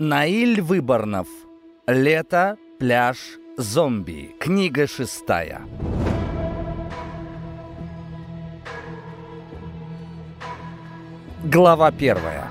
Наиль Выборнов. Лето, пляж, зомби. Книга шестая. Глава первая.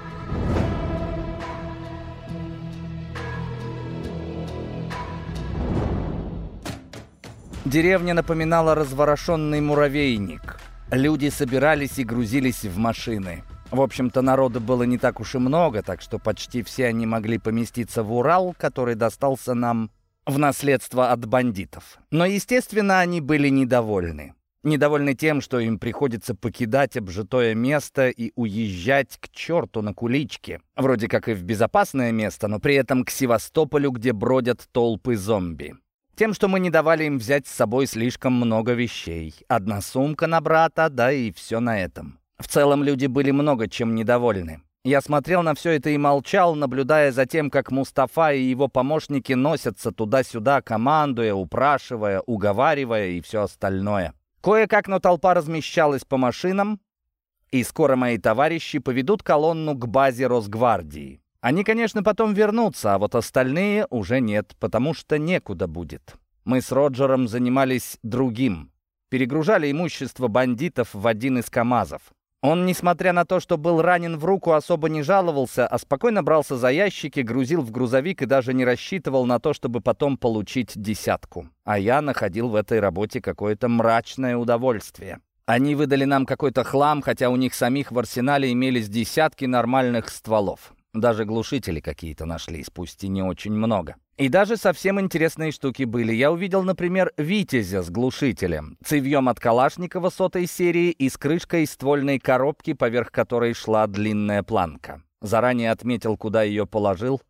Деревня напоминала разворошенный муравейник. Люди собирались и грузились в машины. В общем-то, народа было не так уж и много, так что почти все они могли поместиться в Урал, который достался нам в наследство от бандитов. Но, естественно, они были недовольны. Недовольны тем, что им приходится покидать обжитое место и уезжать к черту на куличке. Вроде как и в безопасное место, но при этом к Севастополю, где бродят толпы зомби. Тем, что мы не давали им взять с собой слишком много вещей. Одна сумка на брата, да и все на этом. В целом люди были много чем недовольны. Я смотрел на все это и молчал, наблюдая за тем, как Мустафа и его помощники носятся туда-сюда, командуя, упрашивая, уговаривая и все остальное. Кое-как, но толпа размещалась по машинам, и скоро мои товарищи поведут колонну к базе Росгвардии. Они, конечно, потом вернутся, а вот остальные уже нет, потому что некуда будет. Мы с Роджером занимались другим. Перегружали имущество бандитов в один из КАМАЗов. Он, несмотря на то, что был ранен в руку, особо не жаловался, а спокойно брался за ящики, грузил в грузовик и даже не рассчитывал на то, чтобы потом получить десятку. А я находил в этой работе какое-то мрачное удовольствие. Они выдали нам какой-то хлам, хотя у них самих в арсенале имелись десятки нормальных стволов. Даже глушители какие-то нашлись, пусть и не очень много. И даже совсем интересные штуки были. Я увидел, например, «Витязя» с глушителем, цевьем от Калашникова сотой серии и с крышкой ствольной коробки, поверх которой шла длинная планка. Заранее отметил, куда ее положил,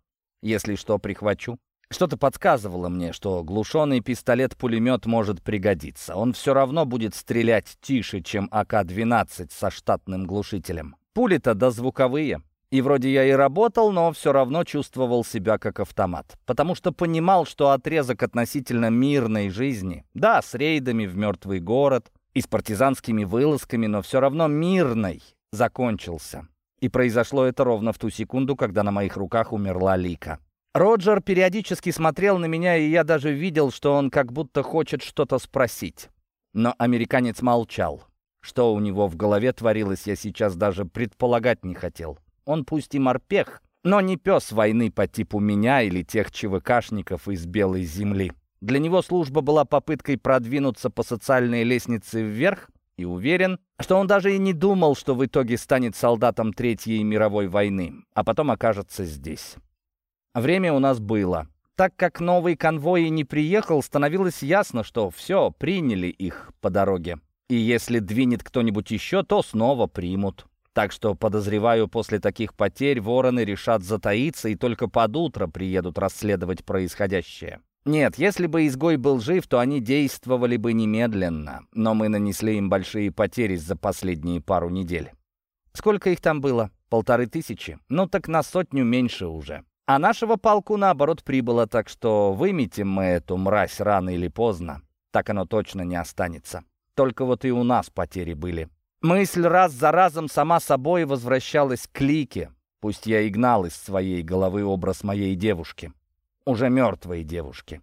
если что, прихвачу. Что-то подсказывало мне, что глушенный пистолет-пулемет может пригодиться. Он все равно будет стрелять тише, чем АК-12 со штатным глушителем. Пули-то дозвуковые. И вроде я и работал, но все равно чувствовал себя как автомат. Потому что понимал, что отрезок относительно мирной жизни, да, с рейдами в мертвый город и с партизанскими вылазками, но все равно мирной, закончился. И произошло это ровно в ту секунду, когда на моих руках умерла Лика. Роджер периодически смотрел на меня, и я даже видел, что он как будто хочет что-то спросить. Но американец молчал. Что у него в голове творилось, я сейчас даже предполагать не хотел. Он пусть и морпех, но не пес войны по типу меня или тех ЧВКшников из Белой земли. Для него служба была попыткой продвинуться по социальной лестнице вверх, и уверен, что он даже и не думал, что в итоге станет солдатом Третьей мировой войны, а потом окажется здесь. Время у нас было. Так как новый конвой не приехал, становилось ясно, что все, приняли их по дороге. И если двинет кто-нибудь еще, то снова примут. Так что, подозреваю, после таких потерь вороны решат затаиться и только под утро приедут расследовать происходящее. Нет, если бы изгой был жив, то они действовали бы немедленно, но мы нанесли им большие потери за последние пару недель. Сколько их там было? Полторы тысячи? Ну так на сотню меньше уже. А нашего полку, наоборот, прибыло, так что выметим мы эту мразь рано или поздно. Так оно точно не останется. Только вот и у нас потери были. Мысль раз за разом сама собой возвращалась к Лике, пусть я и гнал из своей головы образ моей девушки, уже мертвой девушки.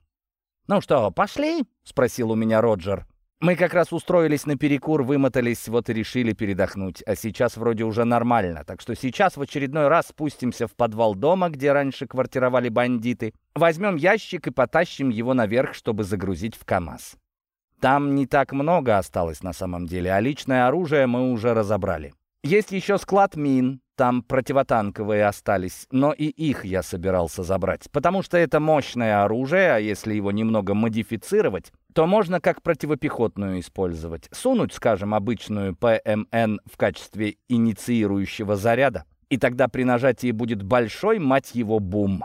«Ну что, пошли?» — спросил у меня Роджер. Мы как раз устроились на перекур, вымотались, вот и решили передохнуть. А сейчас вроде уже нормально. Так что сейчас в очередной раз спустимся в подвал дома, где раньше квартировали бандиты. Возьмем ящик и потащим его наверх, чтобы загрузить в КАМАЗ. Там не так много осталось на самом деле, а личное оружие мы уже разобрали. Есть еще склад мин, там противотанковые остались, но и их я собирался забрать, потому что это мощное оружие, а если его немного модифицировать, то можно как противопехотную использовать. Сунуть, скажем, обычную ПМН в качестве инициирующего заряда, и тогда при нажатии будет большой, мать его, бум.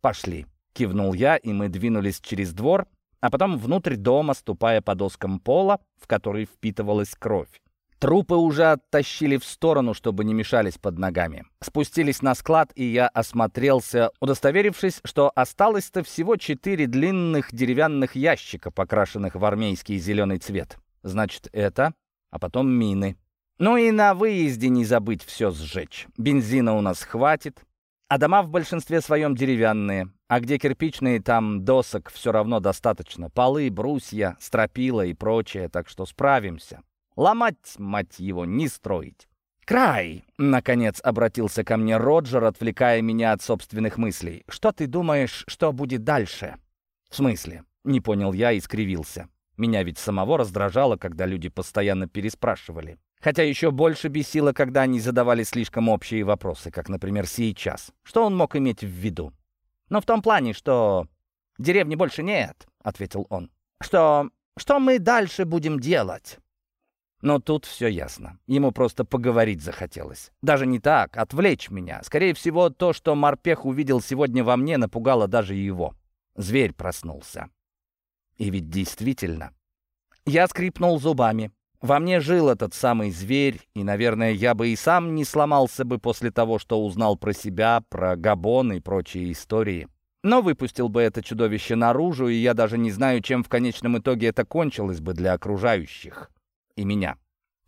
«Пошли», — кивнул я, и мы двинулись через двор, а потом внутрь дома, ступая по доскам пола, в который впитывалась кровь. Трупы уже оттащили в сторону, чтобы не мешались под ногами. Спустились на склад, и я осмотрелся, удостоверившись, что осталось-то всего четыре длинных деревянных ящика, покрашенных в армейский зеленый цвет. Значит, это, а потом мины. Ну и на выезде не забыть все сжечь. Бензина у нас хватит. А дома в большинстве своем деревянные. А где кирпичные, там досок все равно достаточно. Полы, брусья, стропила и прочее, так что справимся. Ломать, мать его, не строить. «Край!» — наконец обратился ко мне Роджер, отвлекая меня от собственных мыслей. «Что ты думаешь, что будет дальше?» «В смысле?» — не понял я и скривился. Меня ведь самого раздражало, когда люди постоянно переспрашивали. Хотя еще больше бесило, когда они задавали слишком общие вопросы, как, например, сейчас. Что он мог иметь в виду? «Но в том плане, что деревни больше нет», — ответил он. «Что... что мы дальше будем делать?» Но тут все ясно. Ему просто поговорить захотелось. Даже не так, отвлечь меня. Скорее всего, то, что морпех увидел сегодня во мне, напугало даже его. Зверь проснулся. И ведь действительно. Я скрипнул зубами. Во мне жил этот самый зверь, и, наверное, я бы и сам не сломался бы после того, что узнал про себя, про Габон и прочие истории. Но выпустил бы это чудовище наружу, и я даже не знаю, чем в конечном итоге это кончилось бы для окружающих и меня.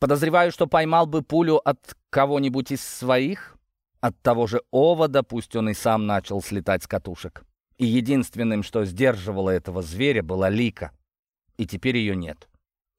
Подозреваю, что поймал бы пулю от кого-нибудь из своих, от того же овода, пусть он и сам начал слетать с катушек. И единственным, что сдерживало этого зверя, была Лика. И теперь ее нет.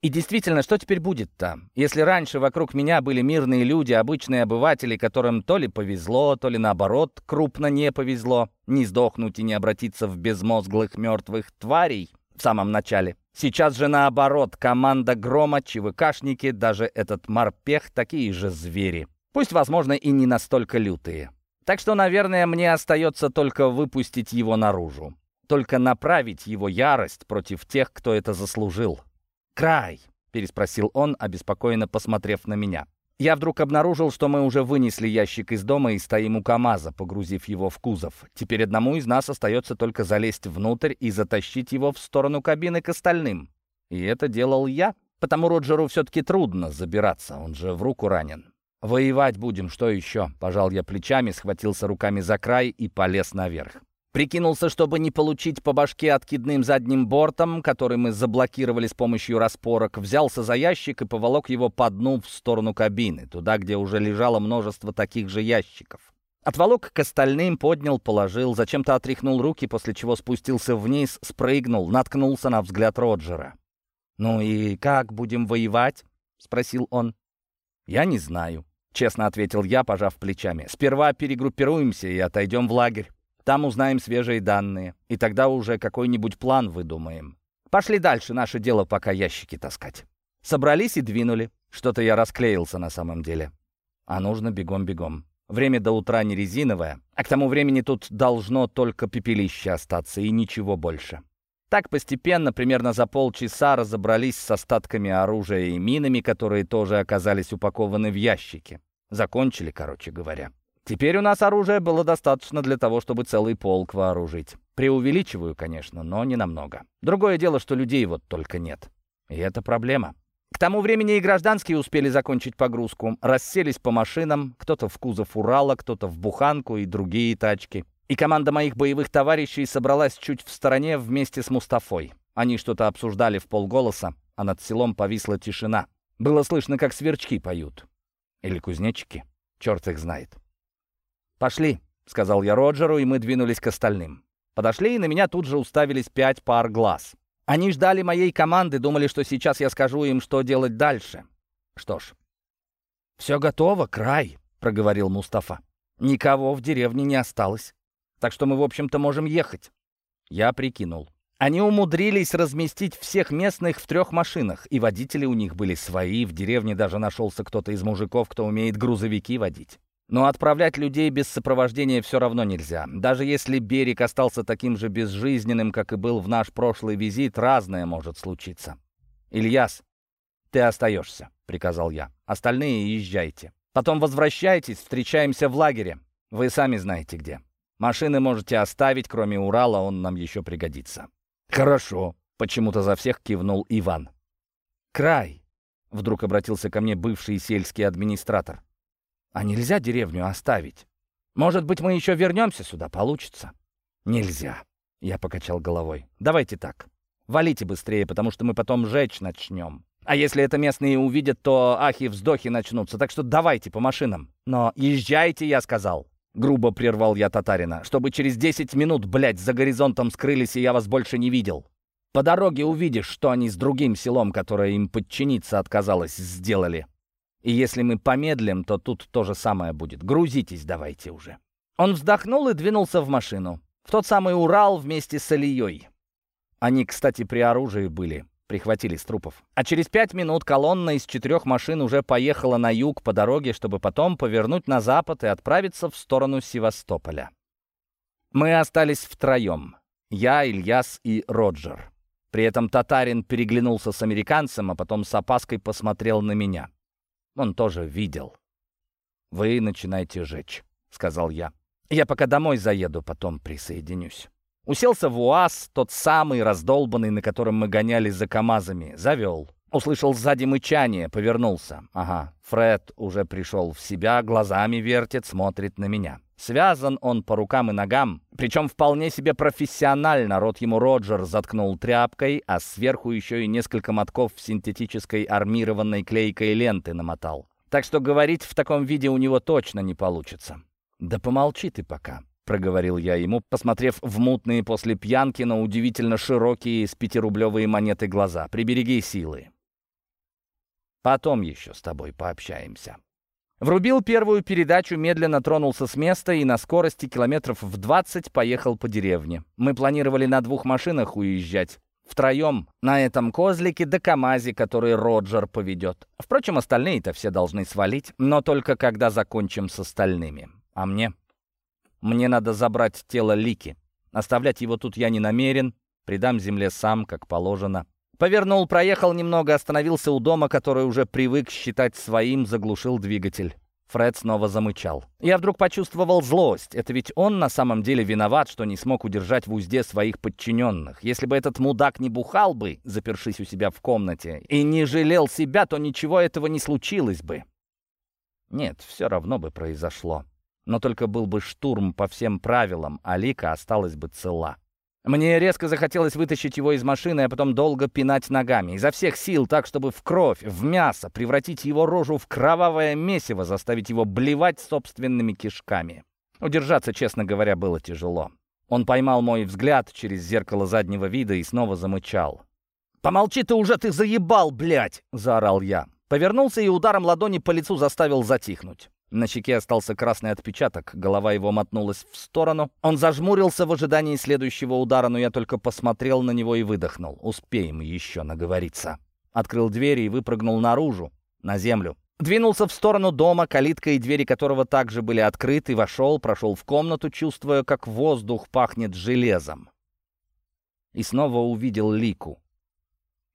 И действительно, что теперь будет там? Если раньше вокруг меня были мирные люди, обычные обыватели, которым то ли повезло, то ли наоборот крупно не повезло, не сдохнуть и не обратиться в безмозглых мертвых тварей в самом начале, Сейчас же наоборот, команда Грома, ЧВКшники, даже этот морпех — такие же звери. Пусть, возможно, и не настолько лютые. Так что, наверное, мне остается только выпустить его наружу. Только направить его ярость против тех, кто это заслужил. «Край!» — переспросил он, обеспокоенно посмотрев на меня. Я вдруг обнаружил, что мы уже вынесли ящик из дома и стоим у КамАЗа, погрузив его в кузов. Теперь одному из нас остается только залезть внутрь и затащить его в сторону кабины к остальным. И это делал я, потому Роджеру все-таки трудно забираться, он же в руку ранен. «Воевать будем, что еще?» Пожал я плечами, схватился руками за край и полез наверх. Прикинулся, чтобы не получить по башке откидным задним бортом, который мы заблокировали с помощью распорок, взялся за ящик и поволок его по дну в сторону кабины, туда, где уже лежало множество таких же ящиков. Отволок к остальным, поднял, положил, зачем-то отряхнул руки, после чего спустился вниз, спрыгнул, наткнулся на взгляд Роджера. «Ну и как будем воевать?» — спросил он. «Я не знаю», — честно ответил я, пожав плечами. «Сперва перегруппируемся и отойдем в лагерь». Там узнаем свежие данные, и тогда уже какой-нибудь план выдумаем. Пошли дальше, наше дело пока ящики таскать. Собрались и двинули. Что-то я расклеился на самом деле. А нужно бегом-бегом. Время до утра не резиновое, а к тому времени тут должно только пепелище остаться и ничего больше. Так постепенно, примерно за полчаса, разобрались с остатками оружия и минами, которые тоже оказались упакованы в ящики. Закончили, короче говоря. Теперь у нас оружия было достаточно для того, чтобы целый полк вооружить. Преувеличиваю, конечно, но не намного. Другое дело, что людей вот только нет. И это проблема. К тому времени и гражданские успели закончить погрузку. Расселись по машинам, кто-то в кузов Урала, кто-то в буханку и другие тачки. И команда моих боевых товарищей собралась чуть в стороне вместе с Мустафой. Они что-то обсуждали в полголоса, а над селом повисла тишина. Было слышно, как сверчки поют. Или кузнечики. Черт их знает. «Пошли», — сказал я Роджеру, и мы двинулись к остальным. Подошли, и на меня тут же уставились пять пар глаз. Они ждали моей команды, думали, что сейчас я скажу им, что делать дальше. Что ж, «Все готово, край», — проговорил Мустафа. «Никого в деревне не осталось. Так что мы, в общем-то, можем ехать». Я прикинул. Они умудрились разместить всех местных в трех машинах, и водители у них были свои, в деревне даже нашелся кто-то из мужиков, кто умеет грузовики водить. Но отправлять людей без сопровождения все равно нельзя. Даже если берег остался таким же безжизненным, как и был в наш прошлый визит, разное может случиться. «Ильяс, ты остаешься», — приказал я. «Остальные езжайте. Потом возвращайтесь, встречаемся в лагере. Вы сами знаете где. Машины можете оставить, кроме Урала, он нам еще пригодится». «Хорошо», — почему-то за всех кивнул Иван. «Край», — вдруг обратился ко мне бывший сельский администратор. А нельзя деревню оставить? Может быть, мы еще вернемся сюда, получится? Нельзя. Я покачал головой. Давайте так. Валите быстрее, потому что мы потом жечь начнем. А если это местные увидят, то ахи-вздохи начнутся. Так что давайте по машинам. Но езжайте, я сказал. Грубо прервал я татарина. «Чтобы через десять минут, блядь, за горизонтом скрылись, и я вас больше не видел. По дороге увидишь, что они с другим селом, которое им подчиниться отказалось, сделали. И если мы помедлим, то тут то же самое будет. Грузитесь давайте уже». Он вздохнул и двинулся в машину. В тот самый Урал вместе с Ильей. Они, кстати, при оружии были прихватили с трупов. А через пять минут колонна из четырех машин уже поехала на юг по дороге, чтобы потом повернуть на запад и отправиться в сторону Севастополя. Мы остались втроем. Я, Ильяс и Роджер. При этом татарин переглянулся с американцем, а потом с опаской посмотрел на меня. Он тоже видел. «Вы начинайте жечь», — сказал я. «Я пока домой заеду, потом присоединюсь». Уселся в УАЗ, тот самый раздолбанный, на котором мы гоняли за КАМАЗами. Завел. Услышал сзади мычание, повернулся. Ага, Фред уже пришел в себя, глазами вертит, смотрит на меня. Связан он по рукам и ногам, причем вполне себе профессионально. Рот ему Роджер заткнул тряпкой, а сверху еще и несколько мотков синтетической армированной клейкой ленты намотал. Так что говорить в таком виде у него точно не получится. Да помолчи ты пока. — проговорил я ему, посмотрев в мутные после пьянки, но удивительно широкие с пятирублевые монеты глаза. «Прибереги силы. Потом еще с тобой пообщаемся». Врубил первую передачу, медленно тронулся с места и на скорости километров в 20 поехал по деревне. Мы планировали на двух машинах уезжать. Втроем на этом козлике до КамАЗе, который Роджер поведет. Впрочем, остальные-то все должны свалить, но только когда закончим с остальными. А мне мне надо забрать тело Лики. Оставлять его тут я не намерен. Придам земле сам, как положено. Повернул, проехал немного, остановился у дома, который уже привык считать своим, заглушил двигатель. Фред снова замычал. Я вдруг почувствовал злость. Это ведь он на самом деле виноват, что не смог удержать в узде своих подчиненных. Если бы этот мудак не бухал бы, запершись у себя в комнате, и не жалел себя, то ничего этого не случилось бы. Нет, все равно бы произошло. Но только был бы штурм по всем правилам, а Лика осталась бы цела. Мне резко захотелось вытащить его из машины, а потом долго пинать ногами. Изо всех сил, так, чтобы в кровь, в мясо, превратить его рожу в кровавое месиво, заставить его блевать собственными кишками. Удержаться, честно говоря, было тяжело. Он поймал мой взгляд через зеркало заднего вида и снова замычал. «Помолчи ты уже, ты заебал, блядь!» — заорал я. Повернулся и ударом ладони по лицу заставил затихнуть. На щеке остался красный отпечаток, голова его мотнулась в сторону. Он зажмурился в ожидании следующего удара, но я только посмотрел на него и выдохнул. Успеем еще наговориться. Открыл дверь и выпрыгнул наружу, на землю. Двинулся в сторону дома, калитка и двери которого также были открыты, вошел, прошел в комнату, чувствуя, как воздух пахнет железом. И снова увидел Лику.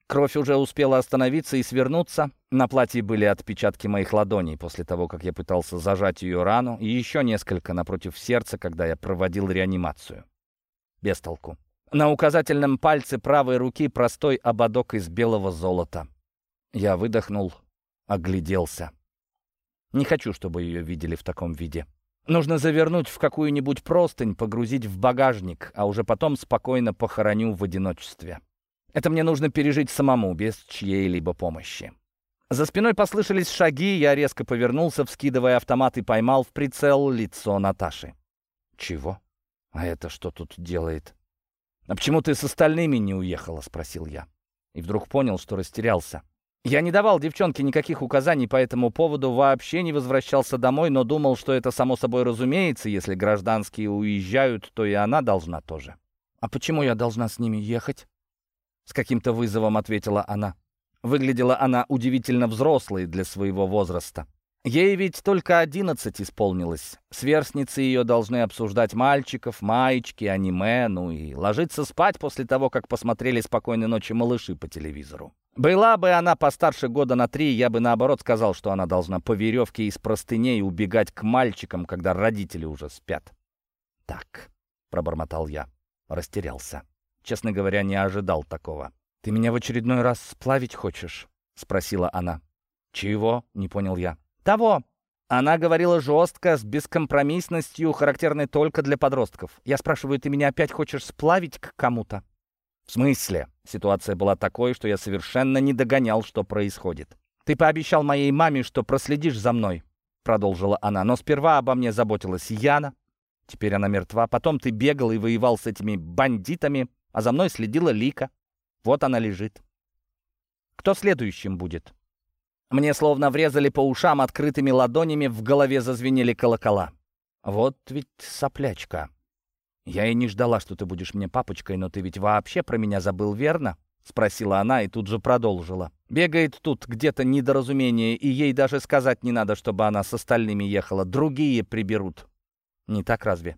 Кровь уже успела остановиться и свернуться. На платье были отпечатки моих ладоней после того, как я пытался зажать ее рану, и еще несколько напротив сердца, когда я проводил реанимацию. Без толку. На указательном пальце правой руки простой ободок из белого золота. Я выдохнул, огляделся. Не хочу, чтобы ее видели в таком виде. Нужно завернуть в какую-нибудь простынь, погрузить в багажник, а уже потом спокойно похороню в одиночестве. Это мне нужно пережить самому, без чьей-либо помощи. За спиной послышались шаги, я резко повернулся, вскидывая автомат и поймал в прицел лицо Наташи. «Чего? А это что тут делает?» «А почему ты с остальными не уехала?» — спросил я. И вдруг понял, что растерялся. Я не давал девчонке никаких указаний по этому поводу, вообще не возвращался домой, но думал, что это само собой разумеется, если гражданские уезжают, то и она должна тоже. «А почему я должна с ними ехать?» С каким-то вызовом ответила она. Выглядела она удивительно взрослой для своего возраста. Ей ведь только одиннадцать исполнилось. Сверстницы ее должны обсуждать мальчиков, маечки, аниме, ну и ложиться спать после того, как посмотрели «Спокойной ночи, малыши» по телевизору. Была бы она постарше года на три, я бы наоборот сказал, что она должна по веревке из простыней убегать к мальчикам, когда родители уже спят. «Так», — пробормотал я, растерялся. Честно говоря, не ожидал такого. «Ты меня в очередной раз сплавить хочешь?» — спросила она. «Чего?» — не понял я. «Того!» Она говорила жестко, с бескомпромиссностью, характерной только для подростков. Я спрашиваю, ты меня опять хочешь сплавить к кому-то? В смысле? Ситуация была такой, что я совершенно не догонял, что происходит. Ты пообещал моей маме, что проследишь за мной. продолжила она. «Но сперва обо мне заботилась Яна. Теперь она мертва. Потом ты бегал и воевал с этими бандитами, а за мной следила Лика. Вот она лежит. Кто следующим будет?» Мне словно врезали по ушам открытыми ладонями, в голове зазвенели колокола. «Вот ведь соплячка. Я и не ждала, что ты будешь мне папочкой, но ты ведь вообще про меня забыл, верно?» — спросила она и тут же продолжила. «Бегает тут где-то недоразумение, и ей даже сказать не надо, чтобы она с остальными ехала. Другие приберут. Не так разве?»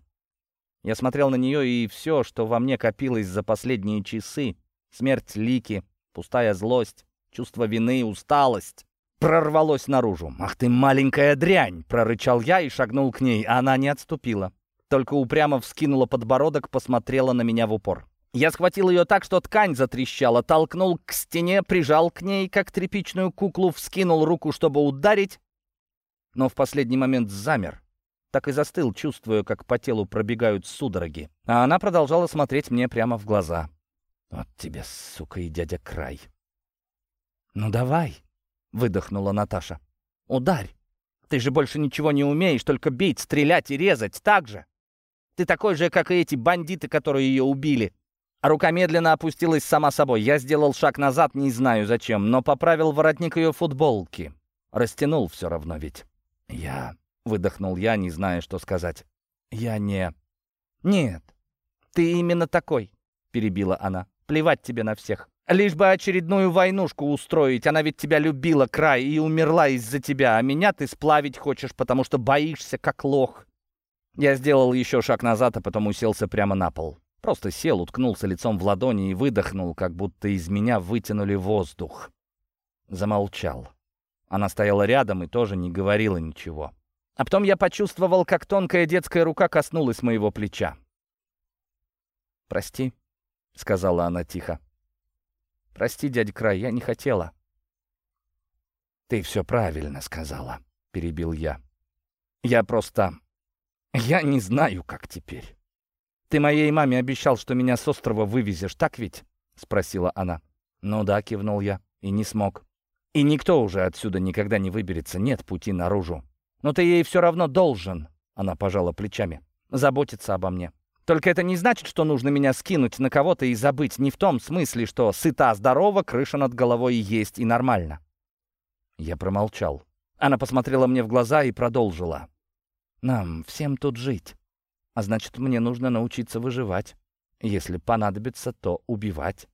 Я смотрел на нее, и все, что во мне копилось за последние часы — смерть Лики, пустая злость, чувство вины, усталость — прорвалось наружу. «Ах ты маленькая дрянь!» — прорычал я и шагнул к ней, а она не отступила. Только упрямо вскинула подбородок, посмотрела на меня в упор. Я схватил ее так, что ткань затрещала, толкнул к стене, прижал к ней, как тряпичную куклу, вскинул руку, чтобы ударить, но в последний момент замер. Так и застыл, чувствуя, как по телу пробегают судороги. А она продолжала смотреть мне прямо в глаза. «Вот тебе, сука, и дядя Край!» «Ну давай!» — выдохнула Наташа. «Ударь! Ты же больше ничего не умеешь, только бить, стрелять и резать, так же! Ты такой же, как и эти бандиты, которые ее убили!» А рука медленно опустилась сама собой. Я сделал шаг назад, не знаю зачем, но поправил воротник ее футболки. Растянул все равно ведь. «Я...» — выдохнул я, не зная, что сказать. «Я не...» «Нет, ты именно такой», — перебила она. «Плевать тебе на всех. Лишь бы очередную войнушку устроить. Она ведь тебя любила, край, и умерла из-за тебя. А меня ты сплавить хочешь, потому что боишься, как лох. Я сделал еще шаг назад, а потом уселся прямо на пол. Просто сел, уткнулся лицом в ладони и выдохнул, как будто из меня вытянули воздух. Замолчал. Она стояла рядом и тоже не говорила ничего. А потом я почувствовал, как тонкая детская рука коснулась моего плеча. «Прости», — сказала она тихо. «Прости, дядя Край, я не хотела». «Ты все правильно сказала», — перебил я. «Я просто... Я не знаю, как теперь». «Ты моей маме обещал, что меня с острова вывезешь, так ведь?» — спросила она. «Ну да», — кивнул я, — «и не смог. И никто уже отсюда никогда не выберется, нет пути наружу. Но ты ей все равно должен», — она пожала плечами, — «заботиться обо мне. Только это не значит, что нужно меня скинуть на кого-то и забыть. Не в том смысле, что сыта, здорова, крыша над головой есть и нормально. Я промолчал. Она посмотрела мне в глаза и продолжила. «Нам всем тут жить. А значит, мне нужно научиться выживать. Если понадобится, то убивать».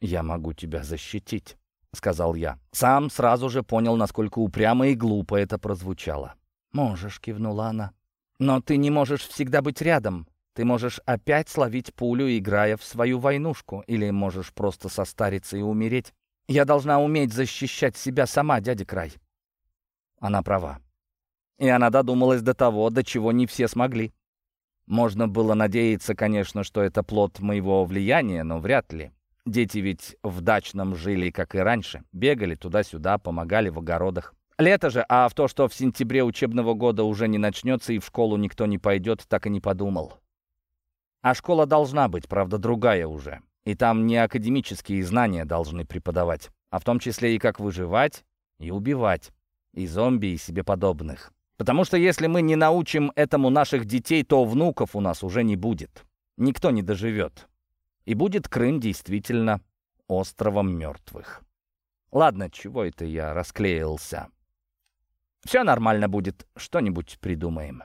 «Я могу тебя защитить», — сказал я. Сам сразу же понял, насколько упрямо и глупо это прозвучало. «Можешь», — кивнула она. «Но ты не можешь всегда быть рядом. Ты можешь опять словить пулю, играя в свою войнушку, или можешь просто состариться и умереть. Я должна уметь защищать себя сама, дядя Край. Она права. И она додумалась до того, до чего не все смогли. Можно было надеяться, конечно, что это плод моего влияния, но вряд ли. Дети ведь в дачном жили, как и раньше. Бегали туда-сюда, помогали в огородах. Лето же, а в то, что в сентябре учебного года уже не начнется и в школу никто не пойдет, так и не подумал. А школа должна быть, правда, другая уже. И там не академические знания должны преподавать, а в том числе и как выживать и убивать. И зомби, и себе подобных. Потому что если мы не научим этому наших детей, то внуков у нас уже не будет. Никто не доживет. И будет Крым действительно островом мертвых. Ладно, чего это я расклеился? Все нормально будет, что-нибудь придумаем.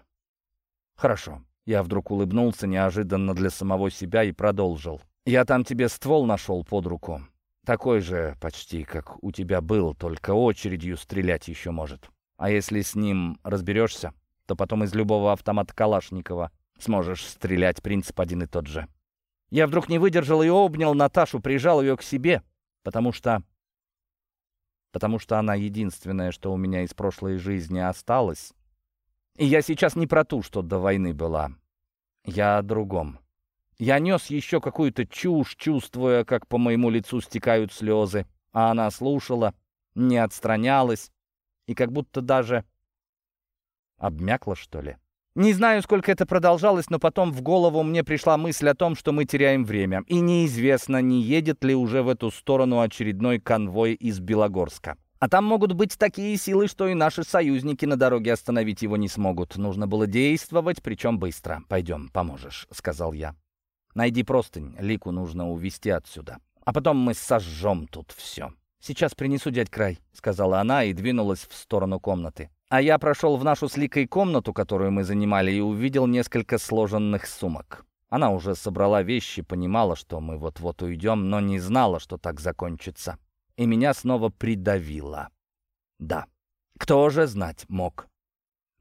Хорошо. Я вдруг улыбнулся неожиданно для самого себя и продолжил. «Я там тебе ствол нашел под руку. Такой же почти, как у тебя был, только очередью стрелять еще может. А если с ним разберешься, то потом из любого автомата Калашникова сможешь стрелять, принцип один и тот же». Я вдруг не выдержал и обнял Наташу, прижал ее к себе, потому что... Потому что она единственная, что у меня из прошлой жизни осталось, и я сейчас не про ту, что до войны была. Я о другом. Я нес еще какую-то чушь, чувствуя, как по моему лицу стекают слезы, а она слушала, не отстранялась и как будто даже обмякла, что ли. Не знаю, сколько это продолжалось, но потом в голову мне пришла мысль о том, что мы теряем время, и неизвестно, не едет ли уже в эту сторону очередной конвой из Белогорска. А там могут быть такие силы, что и наши союзники на дороге остановить его не смогут. Нужно было действовать, причем быстро. «Пойдем, поможешь», — сказал я. «Найди простынь, Лику нужно увезти отсюда. А потом мы сожжем тут все». «Сейчас принесу дядь Край», — сказала она и двинулась в сторону комнаты. А я прошел в нашу с Ликой комнату, которую мы занимали, и увидел несколько сложенных сумок. Она уже собрала вещи, понимала, что мы вот-вот уйдем, но не знала, что так закончится и меня снова придавило. Да, кто же знать мог.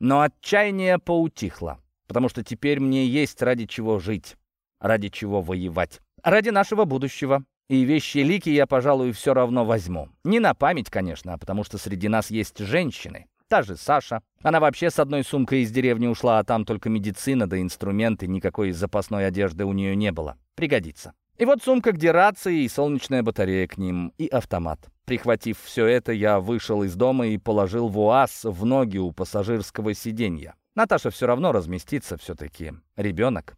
Но отчаяние поутихло, потому что теперь мне есть ради чего жить, ради чего воевать, ради нашего будущего. И вещи Лики я, пожалуй, все равно возьму. Не на память, конечно, а потому что среди нас есть женщины. Та же Саша. Она вообще с одной сумкой из деревни ушла, а там только медицина да инструменты, никакой запасной одежды у нее не было. Пригодится. И вот сумка, где рации и солнечная батарея к ним, и автомат. Прихватив все это, я вышел из дома и положил ВУАЗ в ноги у пассажирского сиденья. Наташа все равно разместится все-таки. Ребенок.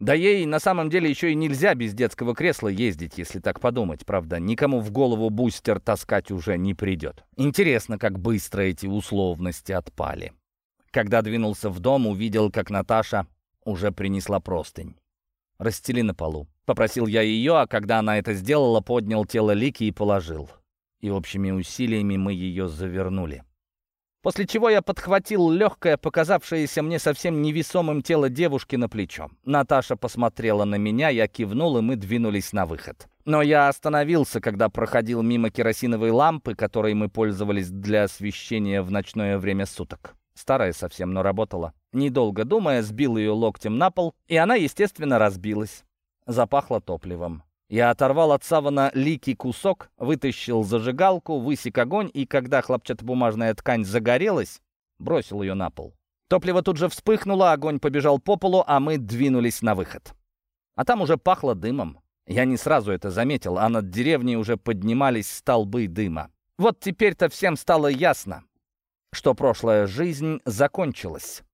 Да ей на самом деле еще и нельзя без детского кресла ездить, если так подумать. Правда, никому в голову бустер таскать уже не придет. Интересно, как быстро эти условности отпали. Когда двинулся в дом, увидел, как Наташа уже принесла простынь. Расстели на полу. Попросил я ее, а когда она это сделала, поднял тело Лики и положил. И общими усилиями мы ее завернули. После чего я подхватил легкое, показавшееся мне совсем невесомым тело девушки на плечо. Наташа посмотрела на меня, я кивнул, и мы двинулись на выход. Но я остановился, когда проходил мимо керосиновой лампы, которой мы пользовались для освещения в ночное время суток. Старая совсем, но работала. Недолго думая, сбил ее локтем на пол, и она, естественно, разбилась запахло топливом. Я оторвал от савана ликий кусок, вытащил зажигалку, высек огонь, и когда хлопчатобумажная ткань загорелась, бросил ее на пол. Топливо тут же вспыхнуло, огонь побежал по полу, а мы двинулись на выход. А там уже пахло дымом. Я не сразу это заметил, а над деревней уже поднимались столбы дыма. Вот теперь-то всем стало ясно, что прошлая жизнь закончилась.